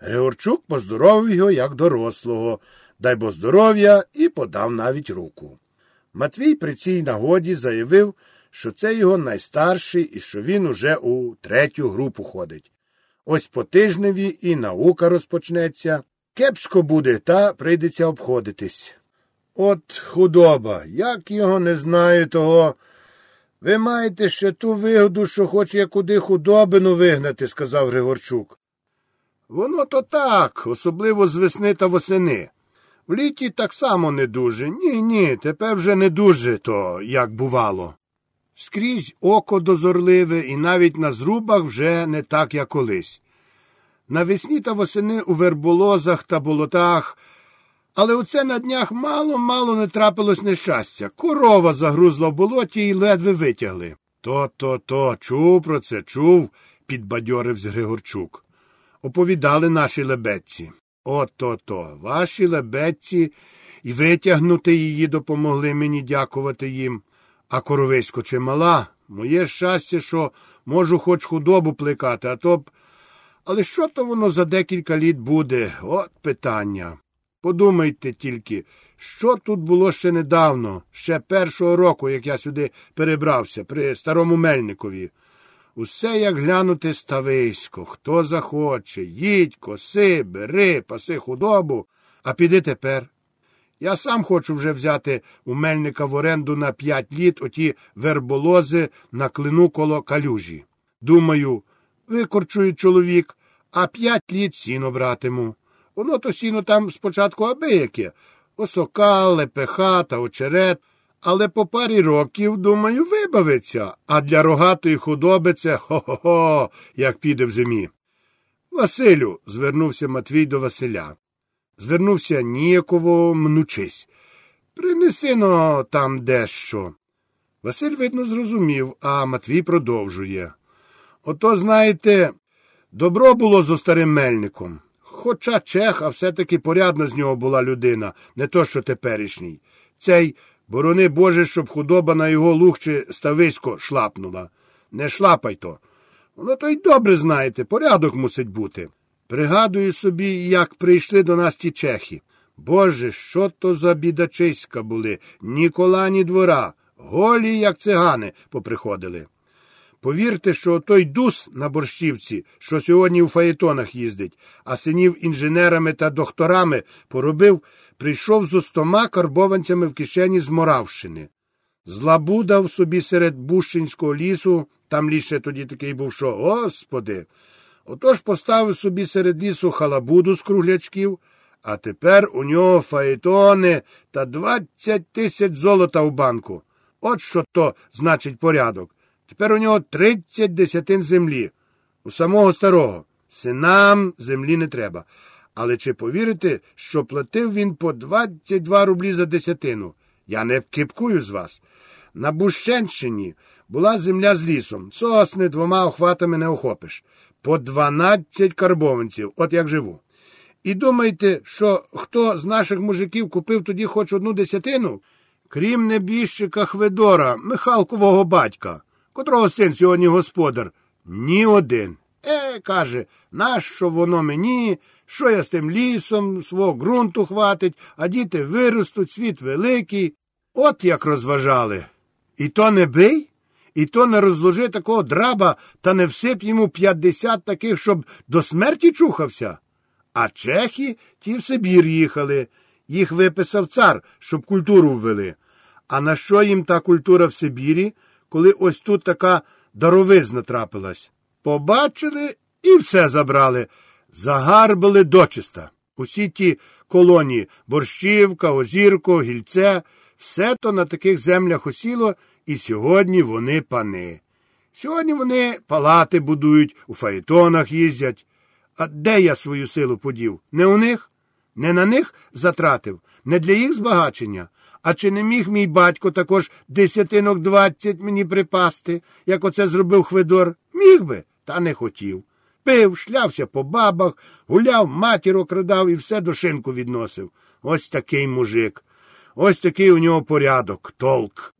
Григорчук поздоровив його як дорослого, дай бо здоров'я, і подав навіть руку. Матвій при цій нагоді заявив, що це його найстарший і що він уже у третю групу ходить. Ось по тижневі і наука розпочнеться. Кепсько буде, та прийдеться обходитись. От худоба, як його не знаю того. Ви маєте ще ту вигоду, що хоче куди худобину вигнати, сказав Григорчук. Воно то так, особливо з весни та восени. В літі так само не дуже. Ні, ні, тепер вже не дуже то, як бувало. Скрізь око дозорливе, і навіть на зрубах вже не так, як колись. Навесні та восени у верболозах та болотах. Але оце на днях мало-мало не трапилось нещастя. Корова загрузла в болоті і ледве витягли. То, то, то, чув про це, чув, підбадьорився Григорчук. Оповідали наші лебедці. Ото то, ваші лебедці і витягнути її допомогли мені дякувати їм. А коровисько чимала. Моє щастя, що можу хоч худобу плекати, а то б. Але що то воно за декілька літ буде? От питання. Подумайте тільки, що тут було ще недавно, ще першого року, як я сюди перебрався, при старому Мельникові. Усе як глянути стависько, хто захоче, їдь, коси, бери, паси худобу, а піди тепер. Я сам хочу вже взяти у мельника в оренду на п'ять літ оті верболози на клину коло калюжі. Думаю, викорчую чоловік, а п'ять літ сіно братиму. Воно то сіно там спочатку абияке, осока, лепеха та очерет, але по парі років, думаю, вибавиться, а для рогатої худоби це хо-хо-хо, як піде в зимі. Василю, звернувся Матвій до Василя. Звернувся ніяково мнучись. Принеси но там дещо. Василь, видно, зрозумів, а Матвій продовжує. Ото, знаєте, добро було зо старим мельником. Хоча чех, а все-таки порядна з нього була людина, не то що теперішній. Цей, борони Боже, щоб худоба на його лугче стависько шлапнула. Не шлапай то. Воно то й добре знаєте, порядок мусить бути. Пригадую собі, як прийшли до нас ті чехи. Боже, що то за бідачиська були, ні кола, ні двора, голі, як цигани, поприходили. Повірте, що той дус на борщівці, що сьогодні у фаєтонах їздить, а синів інженерами та докторами поробив, прийшов з устома карбованцями в кишені з Моравщини. Злабудав собі серед Бущинського лісу, там ліс ще тоді такий був, що, господи. Отож поставив собі серед лісу халабуду з круглячків, а тепер у нього фаєтони та двадцять тисяч золота в банку. От що то значить порядок. Тепер у нього тридцять десятин землі. У самого старого. Синам землі не треба. Але чи повірите, що платив він по 22 рублі за десятину? Я не кипкую з вас. На Бущенщині була земля з лісом. Сосни двома охватами не охопиш. По 12 карбованців, от як живу. І думаєте, що хто з наших мужиків купив тоді хоч одну десятину? Крім небіжчика Хведора, Михалкового батька котрого син сьогодні господар, ні один. Е, каже, нащо воно мені, що я з тим лісом, свого ґрунту хватить, а діти виростуть, світ великий. От як розважали. І то не бий, і то не розложи такого драба та не всип йому п'ятдесят таких, щоб до смерті чухався. А чехи ті в Сибір їхали. Їх виписав цар, щоб культуру ввели. А на що їм та культура в Сибірі? Коли ось тут така даровизна трапилась. Побачили і все забрали, загарбили дочиста. Усі ті колонії борщівка, озірко, гільце, все то на таких землях осіло, і сьогодні вони пани. Сьогодні вони палати будують, у фаєтонах їздять. А де я свою силу подів? Не у них? Не на них затратив, не для їх збагачення, а чи не міг мій батько також десятинок двадцять мені припасти, як оце зробив Хведор? Міг би, та не хотів. Пив, шлявся по бабах, гуляв, матір окрадав і все до шинку відносив. Ось такий мужик. Ось такий у нього порядок, толк.